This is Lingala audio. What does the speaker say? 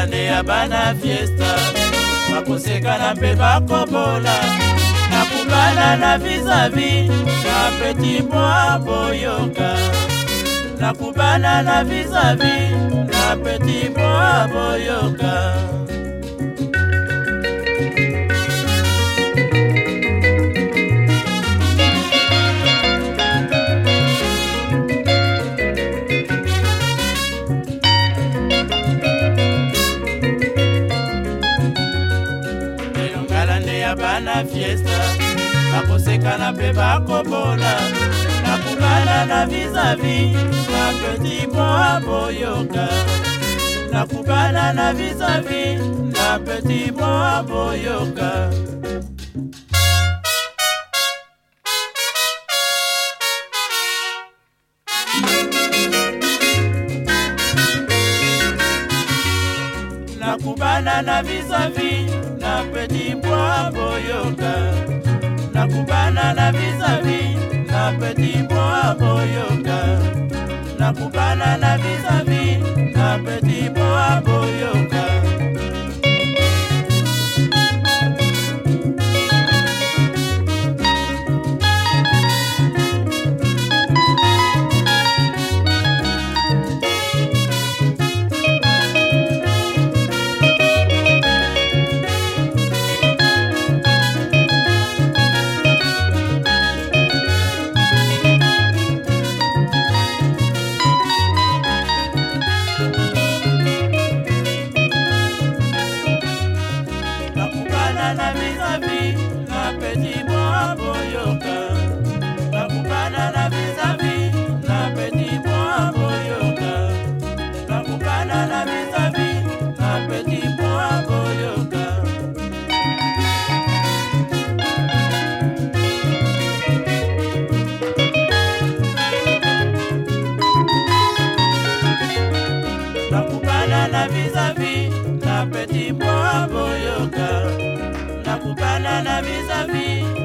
balade ya bana fiesta bakosekana mpe bakobola nakungana na vizavi na peti mwa boyoka nakubana na vizavi na peti mwa boyoka ya bana fiesta bakosekana mpe bakobona nakokana na vizavi bapeti mpo aboyoka nakokana na vizavi na peti mpo aboyoka nakubana na vizavi na mesa na vis-à-vis